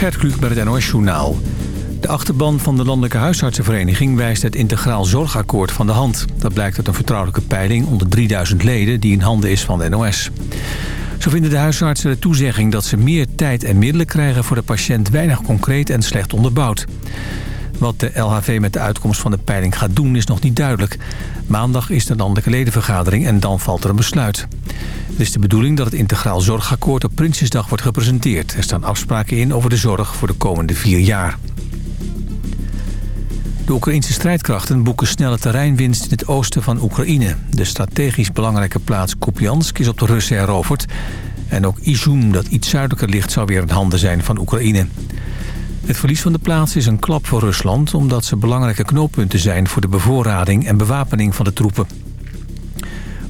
Gert Kluk bij het NOS Journaal. De achterban van de Landelijke Huisartsenvereniging wijst het Integraal Zorgakkoord van de hand. Dat blijkt uit een vertrouwelijke peiling onder 3000 leden die in handen is van de NOS. Zo vinden de huisartsen de toezegging dat ze meer tijd en middelen krijgen voor de patiënt weinig concreet en slecht onderbouwd. Wat de LHV met de uitkomst van de peiling gaat doen is nog niet duidelijk. Maandag is de landelijke ledenvergadering en dan valt er een besluit. Het is de bedoeling dat het integraal zorgakkoord op Prinsjesdag wordt gepresenteerd. Er staan afspraken in over de zorg voor de komende vier jaar. De Oekraïnse strijdkrachten boeken snelle terreinwinst in het oosten van Oekraïne. De strategisch belangrijke plaats Kupiansk is op de Russen heroverd. En ook Izum, dat iets zuidelijker ligt, zou weer in handen zijn van Oekraïne. Het verlies van de plaats is een klap voor Rusland... omdat ze belangrijke knooppunten zijn voor de bevoorrading en bewapening van de troepen.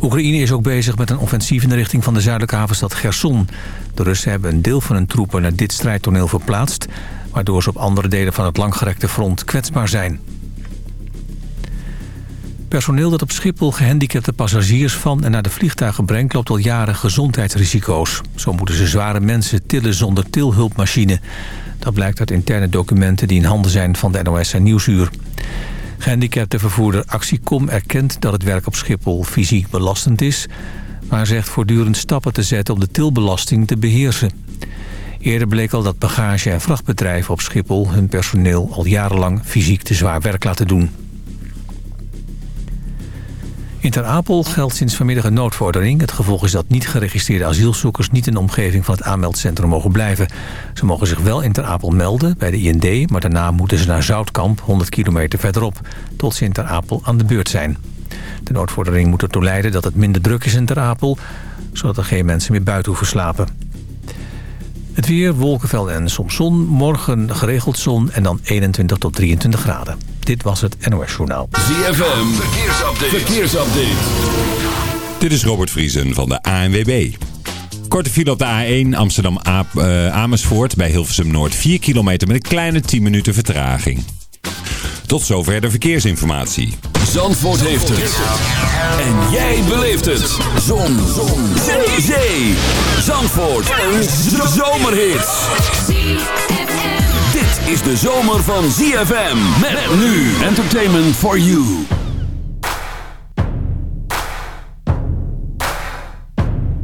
Oekraïne is ook bezig met een offensief in de richting van de zuidelijke havenstad Gerson. De Russen hebben een deel van hun troepen naar dit strijdtoneel verplaatst... waardoor ze op andere delen van het langgerekte front kwetsbaar zijn. Personeel dat op Schiphol gehandicapte passagiers van en naar de vliegtuigen brengt... loopt al jaren gezondheidsrisico's. Zo moeten ze zware mensen tillen zonder tilhulpmachine. Dat blijkt uit interne documenten die in handen zijn van de NOS en Nieuwsuur. Gehandicapte vervoerder Actiecom erkent dat het werk op Schiphol fysiek belastend is... maar zegt voortdurend stappen te zetten om de tilbelasting te beheersen. Eerder bleek al dat bagage- en vrachtbedrijven op Schiphol... hun personeel al jarenlang fysiek te zwaar werk laten doen. In Ter Apel geldt sinds vanmiddag een noodvordering. Het gevolg is dat niet geregistreerde asielzoekers niet in de omgeving van het aanmeldcentrum mogen blijven. Ze mogen zich wel in Ter Apel melden bij de IND, maar daarna moeten ze naar Zoutkamp, 100 kilometer verderop, tot ze in Ter Apel aan de beurt zijn. De noodvordering moet ertoe leiden dat het minder druk is in Ter Apel, zodat er geen mensen meer buiten hoeven slapen. Het weer, wolkenveld en soms zon. Morgen geregeld zon en dan 21 tot 23 graden. Dit was het NOS Journaal. ZFM, verkeersupdate. verkeersupdate. Dit is Robert Vriesen van de ANWB. Korte file op de A1 Amsterdam-Amersfoort bij Hilversum Noord. 4 kilometer met een kleine 10 minuten vertraging. Tot zover de verkeersinformatie. Zandvoort heeft het. En jij beleeft het. Zon. Zon. Zee. Zee. Zandvoort. Een zomerhit. Is de zomer van ZFM. Met nu. Entertainment for you.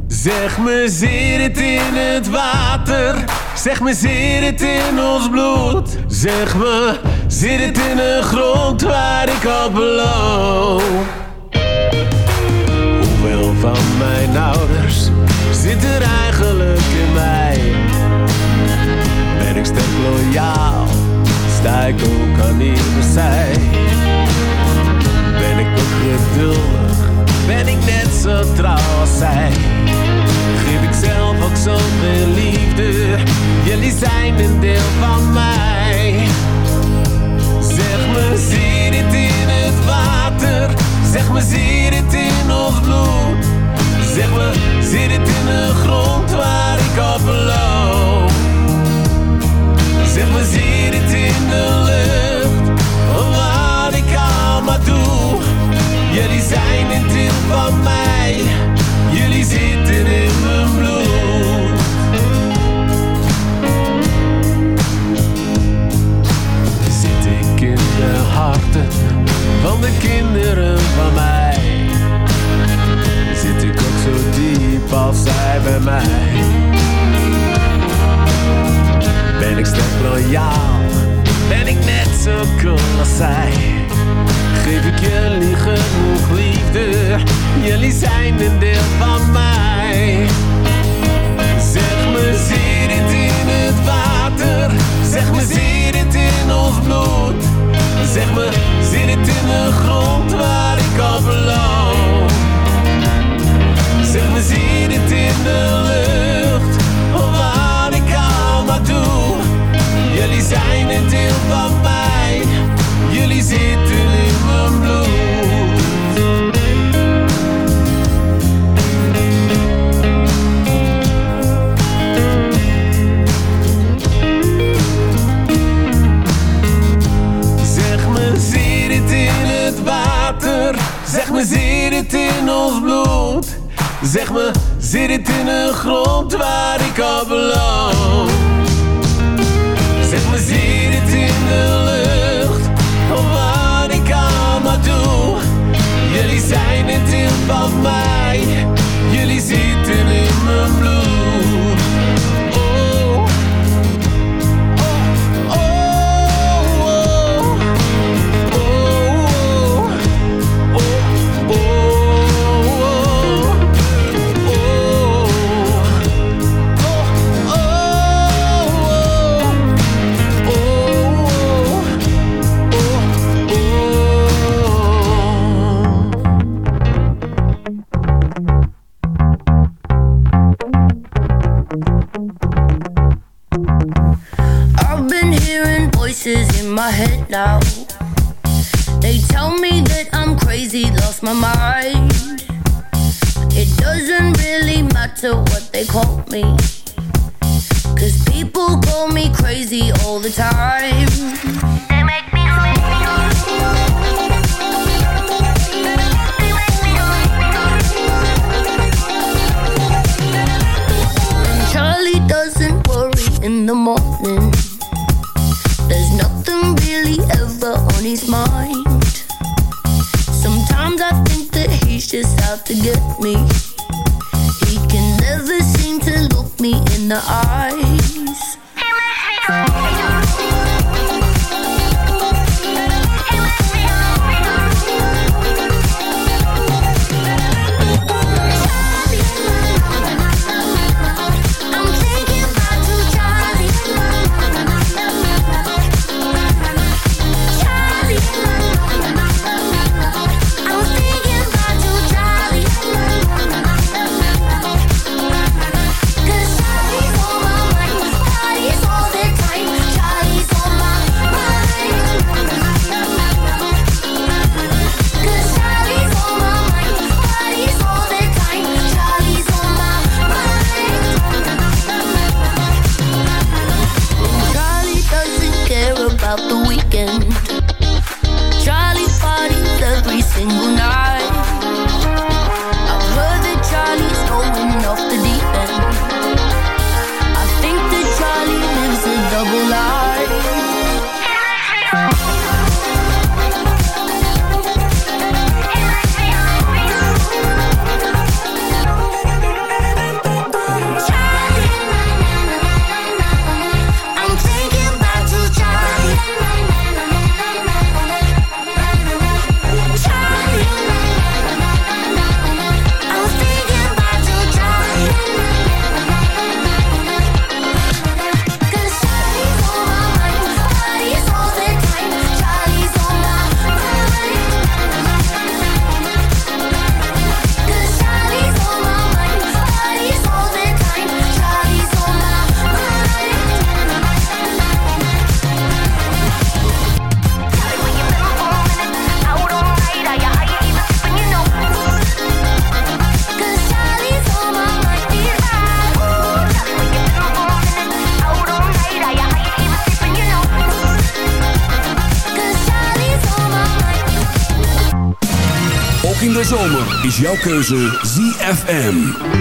Zeg me, zit het in het water? Zeg me, zit het in ons bloed? Zeg me, zit het in de grond waar ik op beloop? Hoeveel van mijn ouders zit er eigenlijk in mij? Ik sterk loyaal? Sta ik ook aan iedere zij? Ben ik ook geduldig? Ben ik net zo trouw als zij? Geef ik zelf ook zoveel liefde? Jullie zijn een deel van mij. Zeg me, zie het in het water? Zeg me, zie het in ons bloed? Zeg me, zit het in de grond waar ik op loop? Me, zit het in de lucht? Wat ik allemaal doe? Jullie zijn een deel van mij. Jullie zitten in crazy, lost my mind. It doesn't really matter what they call me. jouw keuze ZFM.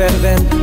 Ik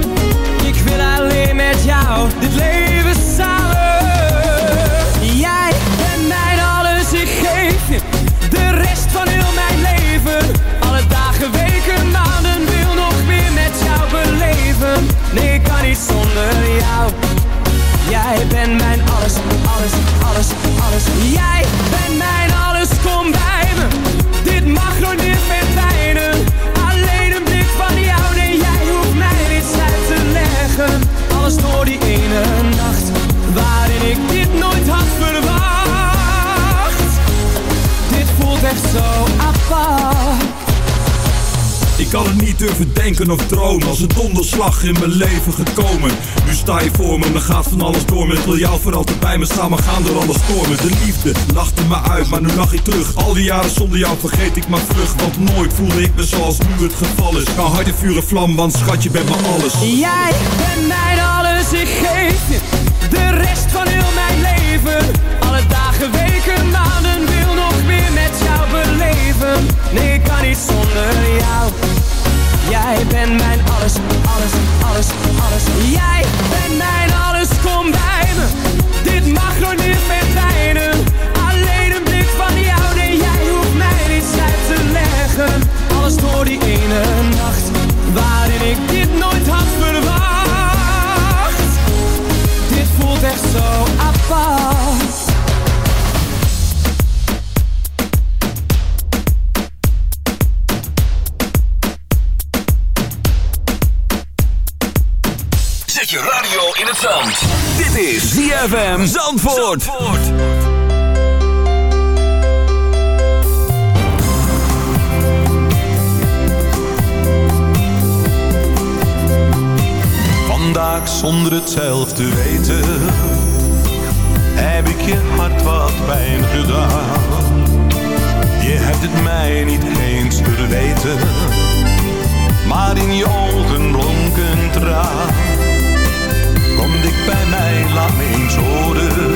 denken of dromen Als een donderslag in mijn leven gekomen. Nu sta je voor me, me gaat van alles door me Ik wil jou voor altijd bij me staan, maar gaan door alle stormen De liefde lachte me uit, maar nu lach ik terug. Al die jaren zonder jou vergeet ik maar vlug Want nooit voelde ik me zoals nu het geval is. Ga harde vuren vlam, want schat je bent me alles. Jij bent mijn alles, ik geef De rest van heel mijn leven. Alle dagen, weken, maanden Wil nog meer met jou beleven. Nee, ik kan niet zonder jou Jij bent mijn alles, alles, alles, alles. Jij bent mijn alles, kom bij me. Dit mag nog niet verdwijnen Alleen een blik van jou Nee, jij hoeft mij niets uit te leggen. Alles door die ene Zandvoort. Vandaag zonder het zelf te weten Heb ik je hart wat pijn gedaan Je hebt het mij niet eens verweten Maar in je ogen blonk een traan laat me eens horen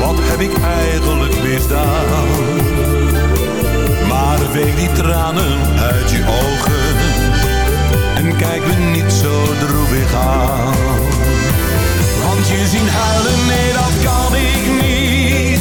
Wat heb ik eigenlijk misdaan Maar veeg die tranen uit je ogen en kijk me niet zo droevig aan. Want je zien huilen, nee dat kan ik niet.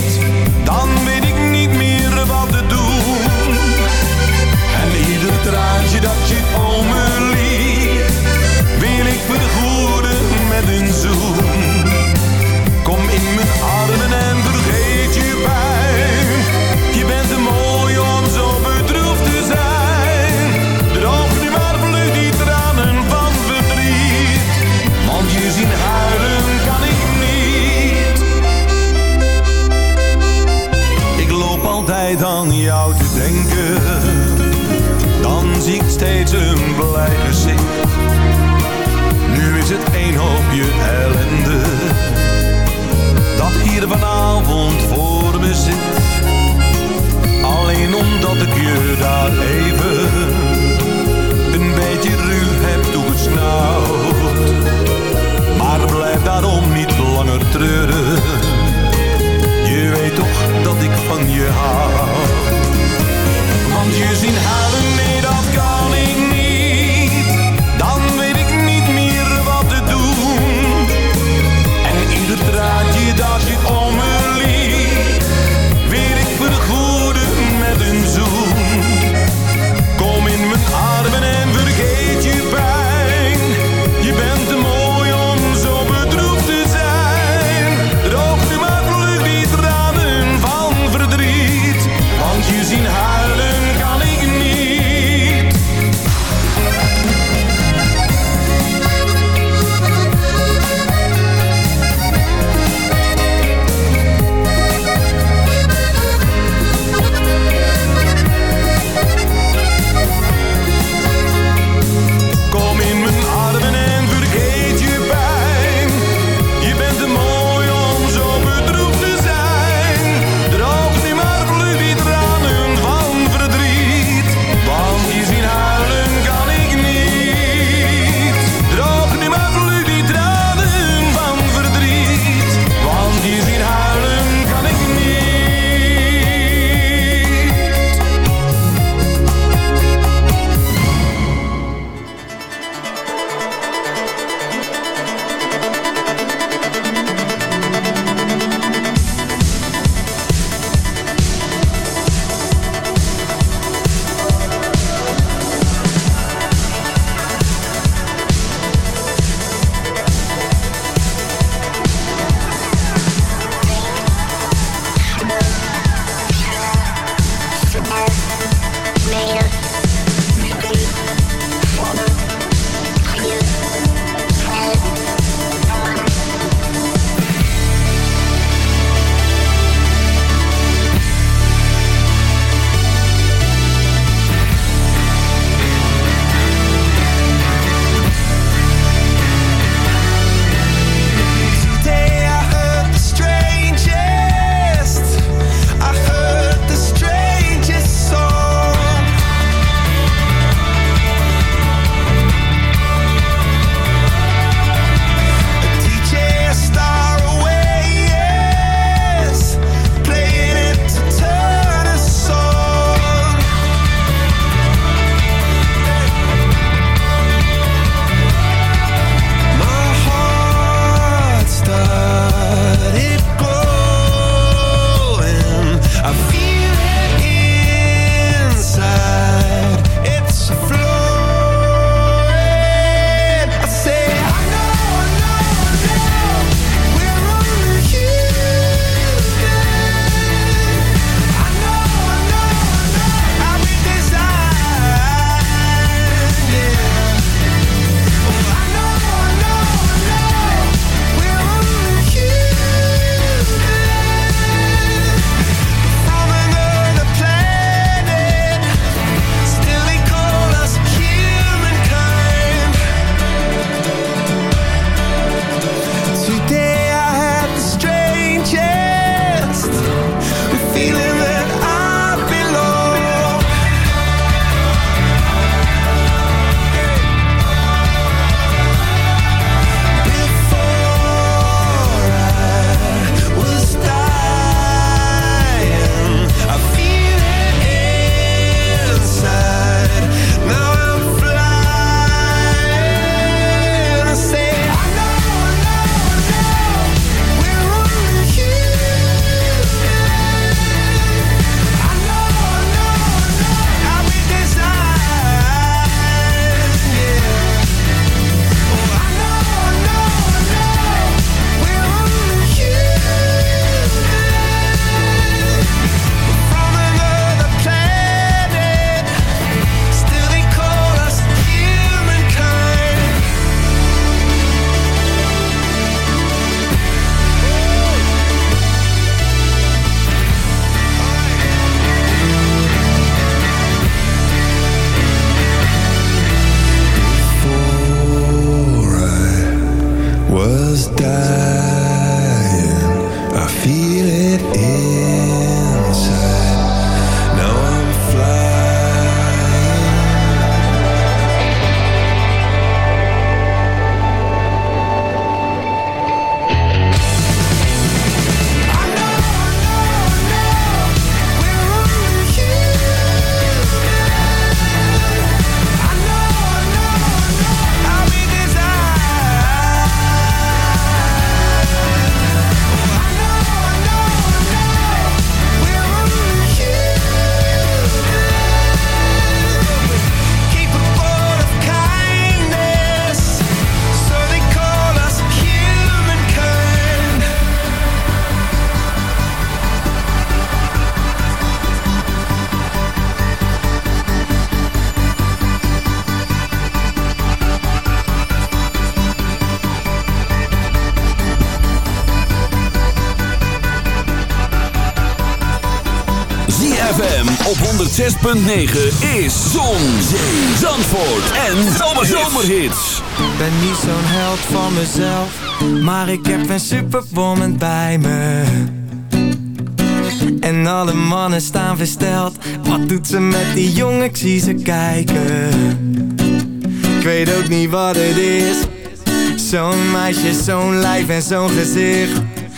106.9 is Zon, Zandvoort en Zomerhits. Ben niet zo'n held van mezelf, maar ik heb een superwoman bij me. En alle mannen staan versteld, wat doet ze met die jongen, ik zie ze kijken. Ik weet ook niet wat het is, zo'n meisje, zo'n lijf en zo'n gezicht.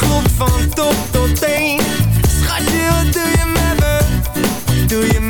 klopt van top tot teen Schatje, wat doe je met me? Doe je met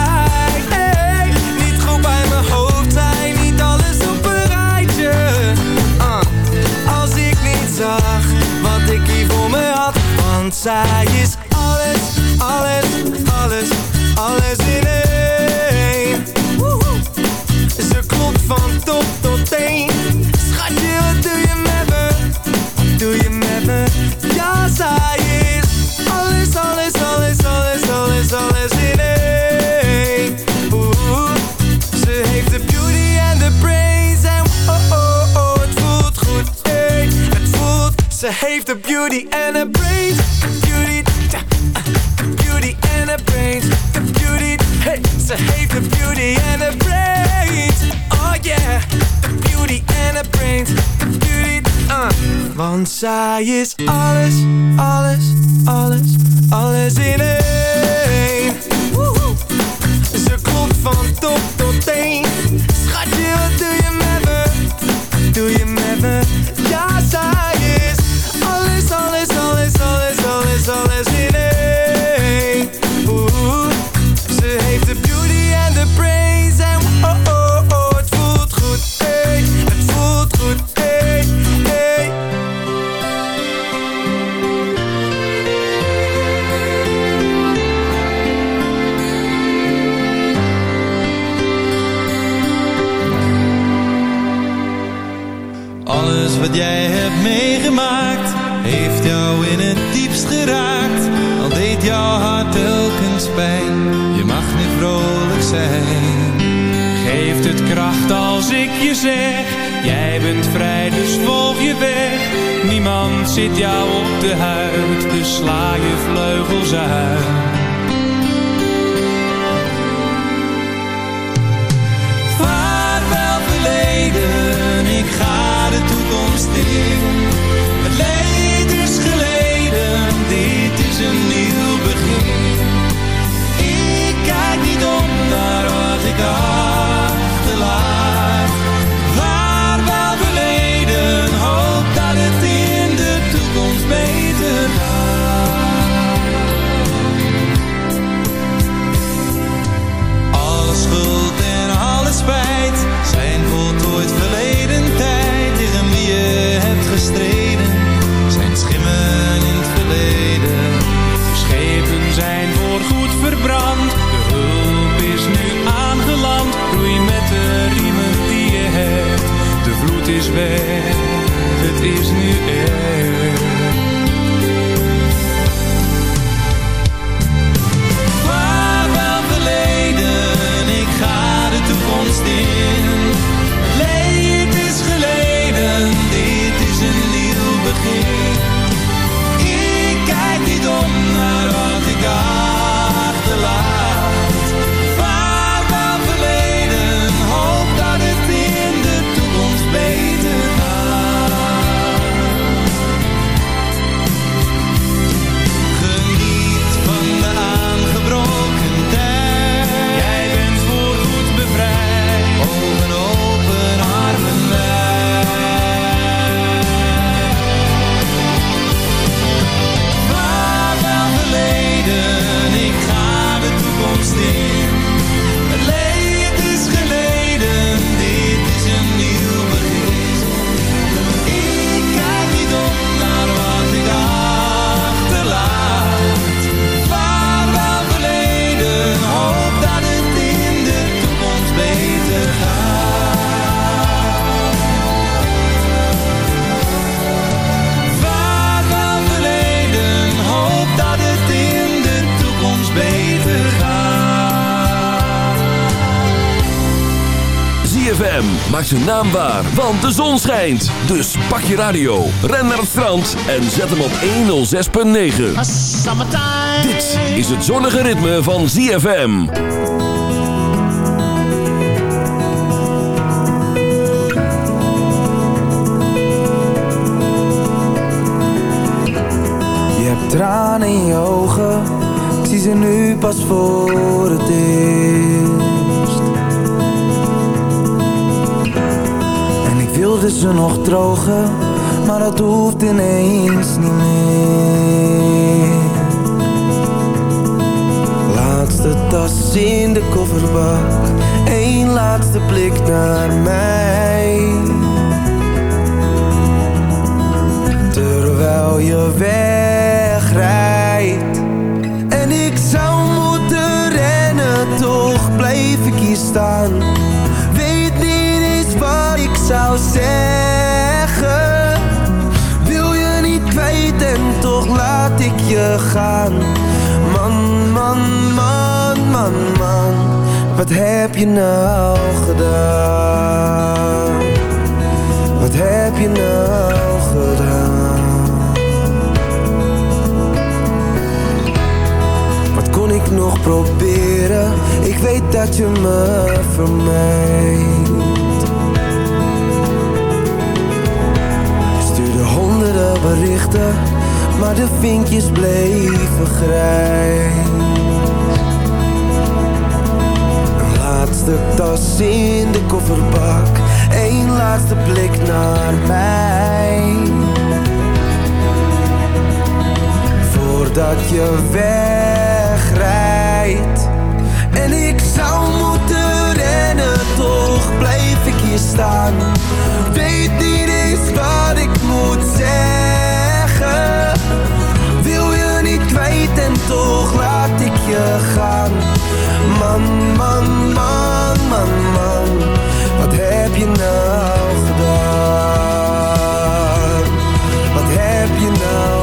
Zij is alles, alles, alles, alles in één Ze klopt van top tot teen Schatje, wat doe je met me? Wat doe je met me? Ja, zij is alles, alles, alles, alles, alles, alles in één ze heeft de beauty en een brains. Beauty, beauty en een brains. De beauty, hey. Ze heeft de beauty en een brains. Oh yeah. De beauty en een brains. De beauty, uh. Want zij is alles, alles, alles, alles in één. Ze klopt van top tot teen. Schatje, wat doe je zijn want de zon schijnt. Dus pak je radio, ren naar het strand en zet hem op 106.9. Dit is het zonnige ritme van ZFM. Je hebt tranen in je ogen, ik zie ze nu pas voor het eerst. Wilde ze nog drogen, maar dat hoeft ineens niet meer. Laatste tas in de kofferbak, één laatste blik naar mij. Terwijl je wegrijdt En ik zou moeten rennen Toch blijf ik hier staan zou zeggen Wil je niet kwijt en toch laat ik je gaan Man, man, man, man, man Wat heb je nou gedaan? Wat heb je nou gedaan? Wat kon ik nog proberen? Ik weet dat je me vermijdt. Berichten, maar de vinkjes bleven grijs. Een laatste tas in de kofferbak, één laatste blik naar mij. Voordat je wegrijdt En ik zou moeten rennen Toch blijf ik hier staan Weet niet wat ik moet zeggen Wil je niet kwijt en toch laat ik je gaan Man, man, man, man, man Wat heb je nou gedaan? Wat heb je nou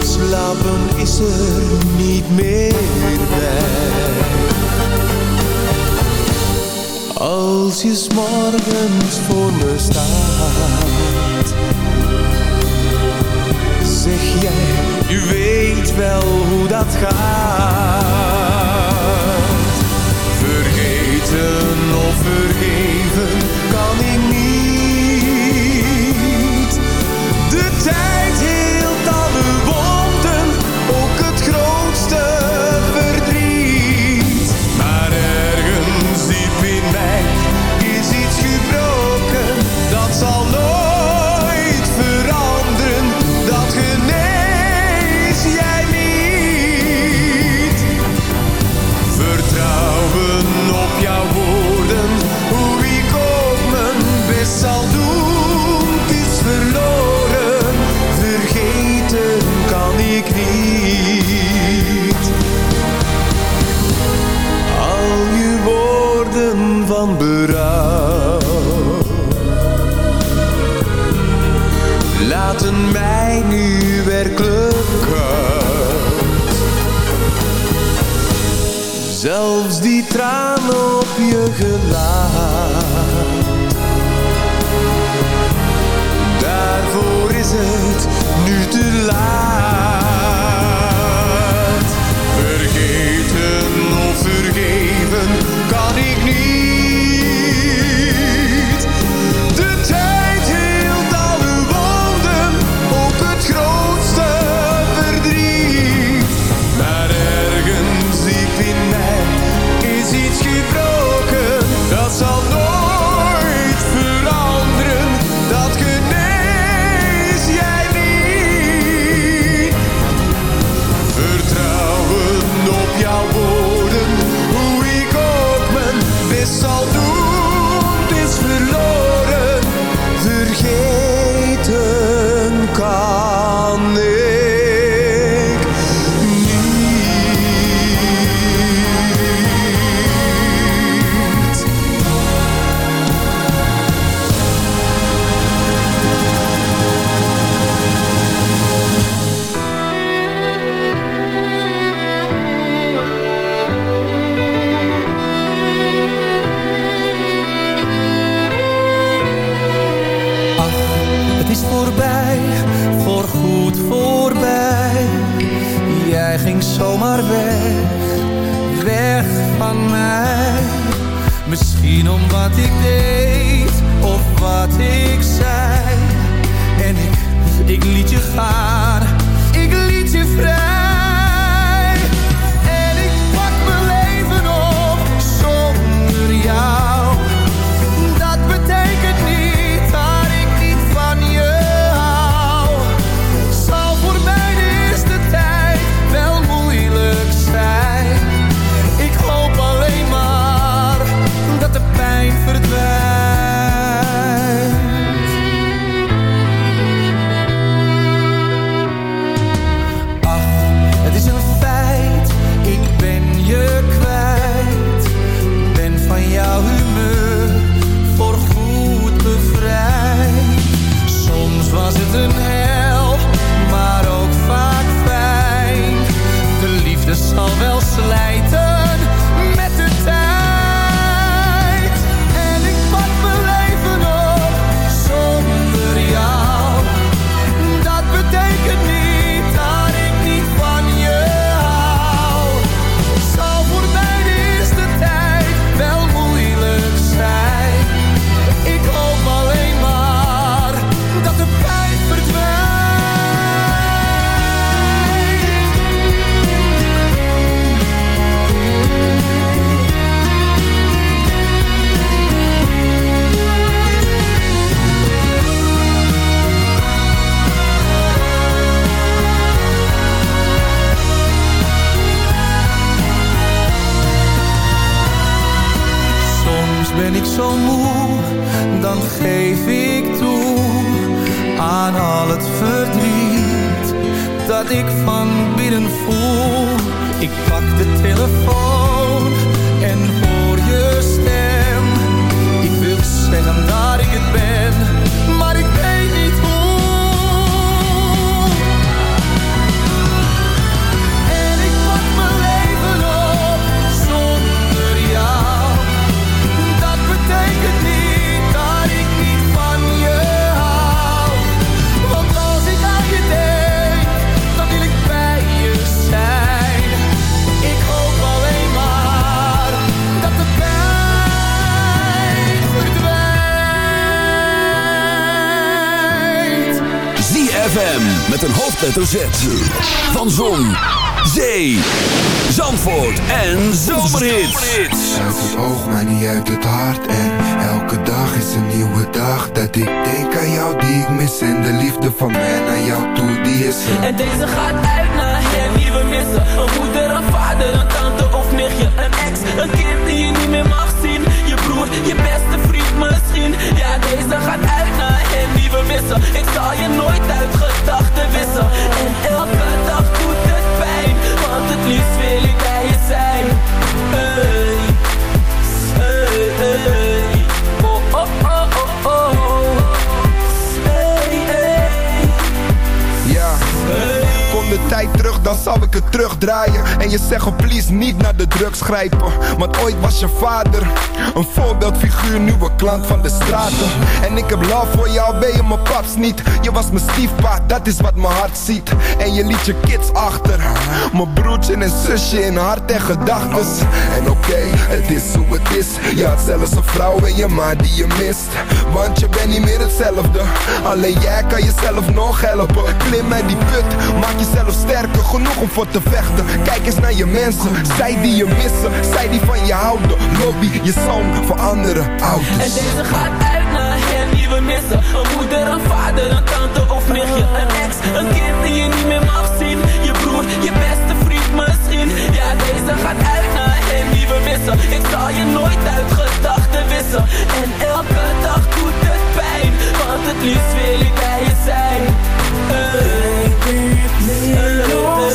Slapen is er niet meer bij. Als je morgens voor me staat, zeg jij, je weet wel hoe dat gaat. Vergeten of vergeven Zandvoort en Zomerhits. Uit het oog, maar niet uit het hart. En elke dag is een nieuwe dag Dat ik denk aan jou die ik mis. En de liefde van mij naar jou toe, die is er. En deze gaat uit naar hen die we missen. Een moeder, een vader, een tante of nichtje. Een ex, een kind die je niet meer mag zien. Je broer, je beste vriend misschien. Ja, deze gaat uit naar hen die we missen. Ik zal je nooit uit gedachten wissen. En elke dag Want het liefst wil ik bij je zijn. Hey, dan zal ik het terugdraaien En je zegt oh please niet naar de drugs grijpen. Want ooit was je vader Een voorbeeldfiguur, nieuwe klant van de straten. En ik heb love voor jou, ben je mijn paps niet? Je was mijn stiefpa, dat is wat mijn hart ziet. En je liet je kids achter Mijn broertje en zusje in hart en gedachtes. En oké, het is hoe het is. Je had zelfs een vrouw en je ma die je mist. Want je bent niet meer hetzelfde. Alleen jij kan jezelf nog helpen. Klim uit die put, maak jezelf sterker Genoeg om voor te vechten. Kijk eens naar je mensen, zij die je missen Zij die van je houden. Lobby je zoon voor andere ouders. En deze gaat uit naar hen die we missen. Een moeder, een vader, een tante of nichtje. Een ex, een kind die je niet meer mag zien. Je broer, je beste vriend misschien. Ja, deze gaat uit naar hen die we missen. Ik zal je nooit uit gedachten wissen. En elke dag doet het pijn Want het liefst wil ik bij je zijn. Hey, hey, nog En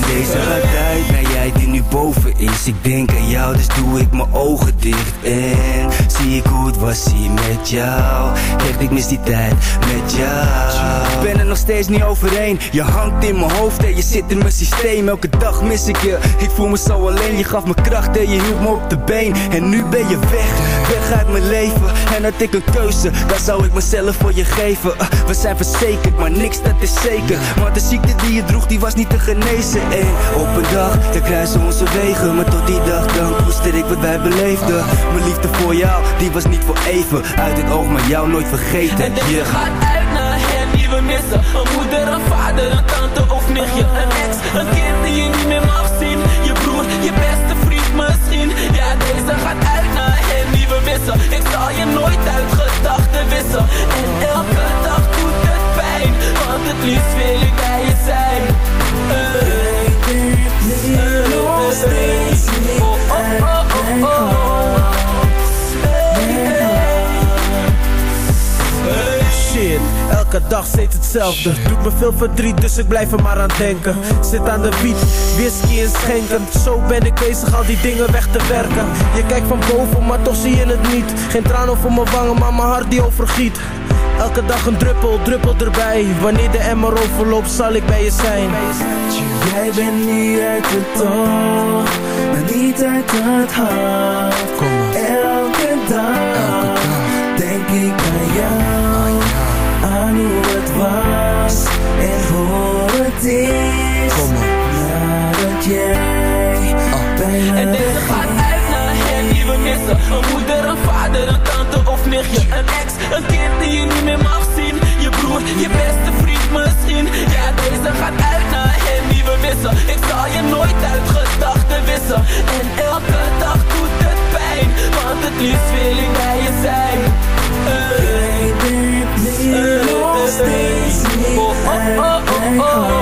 deze uit naar jij die nu boven is Ik denk aan jou, dus doe ik mijn ogen dicht. En zie ik hoe het was hier met jou. Echt, ik mis die tijd met jou. Ik ben er nog steeds niet overheen. Je hangt in mijn hoofd en je zit in mijn systeem. Elke dag mis ik je, ik voel me zo alleen. Je gaf me kracht en je hield me op de been. En nu ben je weg, weg uit mijn leven. En had ik een keuze, dan zou ik mezelf voor je geven. Uh, We zijn verzekerd, maar niks dat is zeker. Want de ziekte die je droeg, die was niet te genezen. En op een dag, dan kruisen onze wegen Maar tot die dag, dan koester ik wat wij beleefden. Mijn liefde voor jou, die was niet voor even. Uit het oog, maar jou nooit vergeten. En Yeah. gaat uit naar hen die we missen. Een moeder, een vader, een tante of nichtje. Een ex, een kind die je niet meer mag zien. Je broer, je beste vriend misschien. Ja, deze gaat uit naar hen die we missen. Ik zal je nooit uit gedachten wissen. En elke dag doet het pijn Want het liefst wil ik bij je zijn. Hey, oh, oh, oh, oh, oh. Shit, elke dag steeds hetzelfde. Doet me veel verdriet, dus ik blijf er maar aan denken. Zit aan de beat, whisky en schenken. Zo ben ik bezig al die dingen weg te werken. Je kijkt van boven, maar toch zie je het niet. Geen traan over mijn wangen, maar mijn hart die overgiet Elke dag een druppel, druppel erbij. Wanneer de emmer overloopt, zal ik bij je zijn. Jij bent niet uit het oog, maar niet uit het hart. Elke dag, denk ik aan jou, aan hoe het was en hoe het is. Een kind die je niet meer mag zien. Je broer, je beste vriend misschien. Ja, deze gaat uit naar hen die we missen. Ik zal je nooit uit gedachten wissen. En elke dag doet het pijn Want het liefst wil ik bij je zijn. Hey, hey, nog steeds niet. Oh, oh, oh, oh, oh.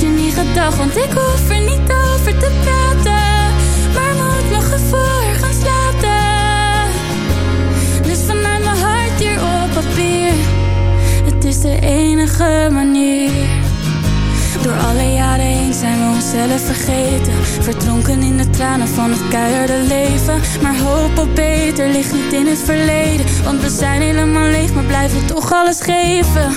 je niet gedacht, want ik hoef er niet over te praten. Maar moet mijn gevoel gaan slapen. Dus vanuit mijn hart hier op papier. Het is de enige manier. Door alle jaren heen zijn we onszelf vergeten. Verdronken in de tranen van het keiharde leven. Maar hoop op beter ligt niet in het verleden. Want we zijn helemaal leeg, maar blijven toch alles geven.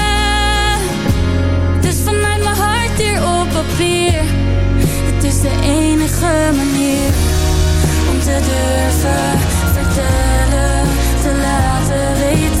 Het is de enige manier om te durven vertellen, te laten weten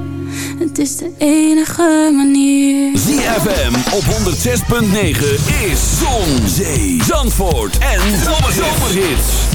Het is de enige manier. ZFM op 106.9 is Zon, Zee, Zandvoort en Zomerhits.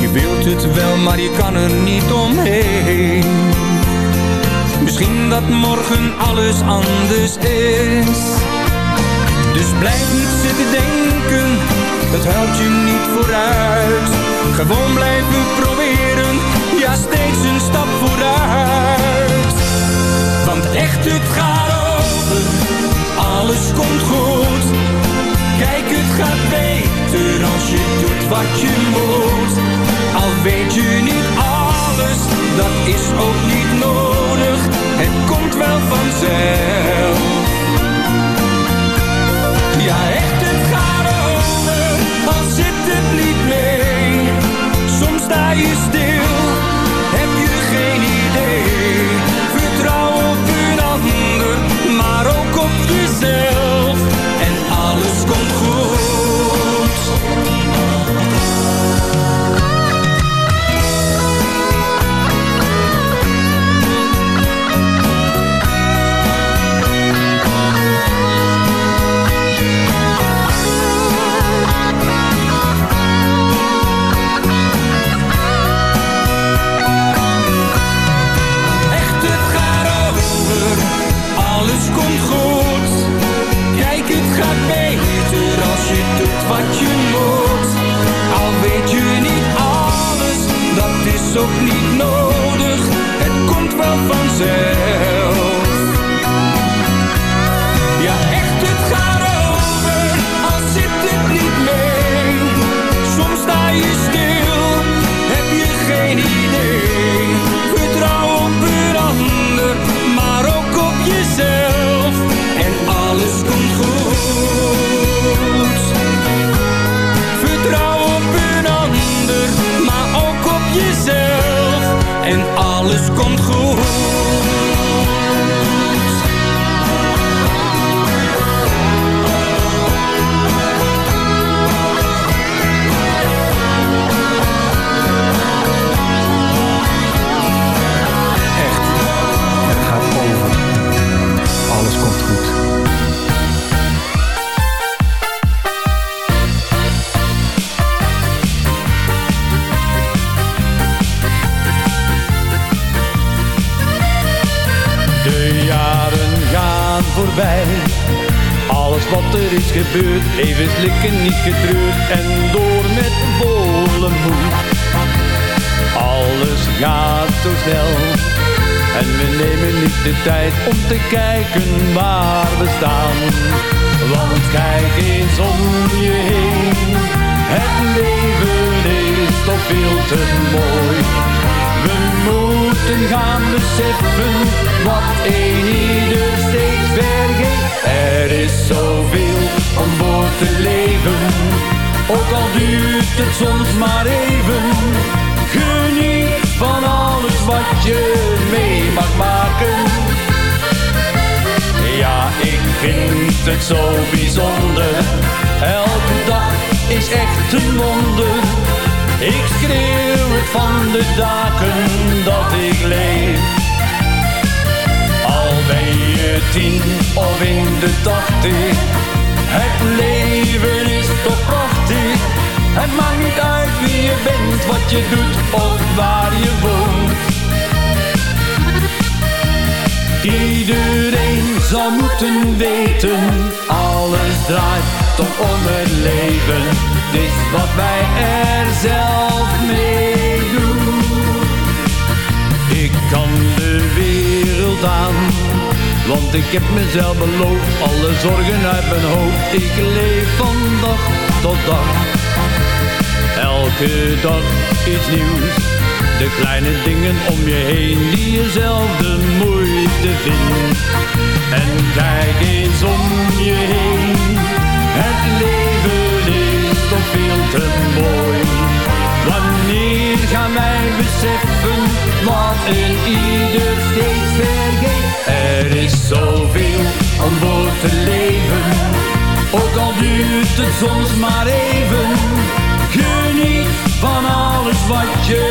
Je wilt het wel, maar je kan er niet omheen. Misschien dat morgen alles anders is. Dus blijf niet zitten denken, dat helpt je niet vooruit. Gewoon blijven proberen, ja steeds een stap vooruit. Want echt het gaat over, alles komt goed. Kijk het gaat beter als je doet wat je moet. Al weet je niet alles, dat is ook niet nodig. Het komt wel vanzelf. Ja echt het gaat over, al zit het niet mee. Soms sta je stil, wat je en alles komt goed. Zo bijzonder. Elke dag is echt een wonder. Ik schreeuw het van de daken dat ik leef. Al ben je tien of in de tachtig. Het leven is toch prachtig. Het maakt niet uit wie je bent, wat je doet of waar je woont. Iedereen zou moeten weten, alles draait toch om het leven. Dit is wat wij er zelf mee doen. Ik kan de wereld aan, want ik heb mezelf beloofd. Alle zorgen uit mijn hoofd, ik leef van dag tot dag. Elke dag iets nieuws. De kleine dingen om je heen die je zelf de moeite vindt. En kijk eens om je heen. Het leven is toch veel te mooi. Wanneer gaan wij beseffen wat een ieder steeds vergeet? Er is zoveel om voor te leven. Ook al duurt het soms maar even. Geniet van alles wat je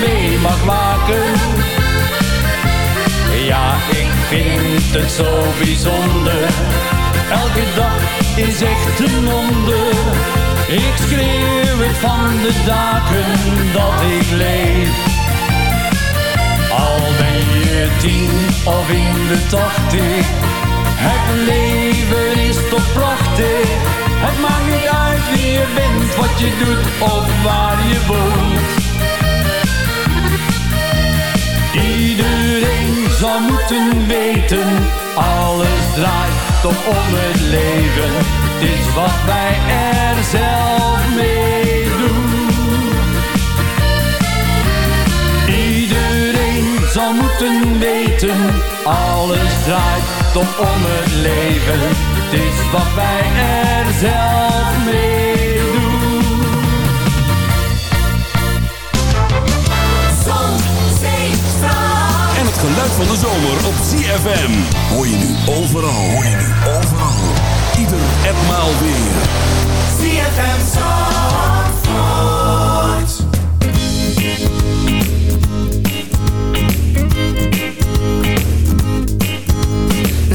mee mag maken. Ja, ik vind het zo bijzonder. Elke dag is echt een wonder. Ik schreeuw het van de daken dat ik leef. Al ben je tien of in de tachtig. Het leven is toch prachtig. Het maakt niet uit wie je bent, wat je doet of waar je woont. Zou moeten weten, alles draait toch om het leven. Dit is wat wij er zelf mee doen. Iedereen zou moeten weten, alles draait toch om het leven. Dit is wat wij er zelf mee doen. CFM. Hoor je nu overal. Hoor je nu overal. Ieder en maal weer. CFM Zandvoort.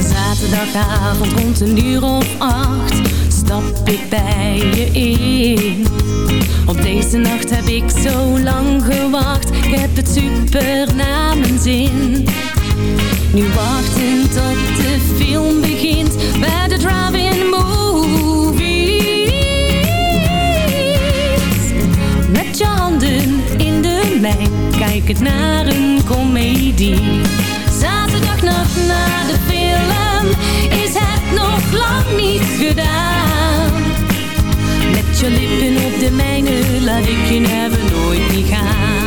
Zaterdagavond rond een uur of acht stap ik bij je in. Op deze nacht heb ik zo lang gewacht, ik heb het super naar mijn zin. Nu wachten tot de film begint bij de drive-in movies. Met je handen in de mijn, kijk het naar een komedie. Zaterdagnacht na de film is het nog lang niet gedaan. Met je lippen op de mijne laat ik je never nooit niet gaan.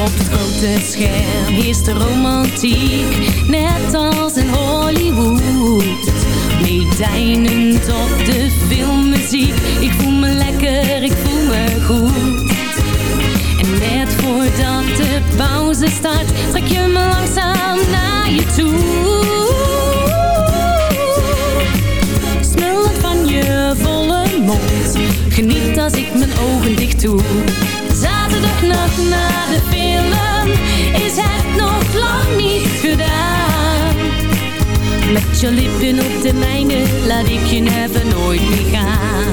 Op het grote scherm is de romantiek, net als in Hollywood. Meedijnend op de filmmuziek, ik voel me lekker, ik voel me goed. En net voordat de pauze start, trek je me langzaam naar je toe. Smullend van je volle mond, geniet als ik mijn ogen dicht doe. Zaterdagnacht na de film is het nog lang niet gedaan. Met je lippen op de mijne laat ik je never nooit meer gaan.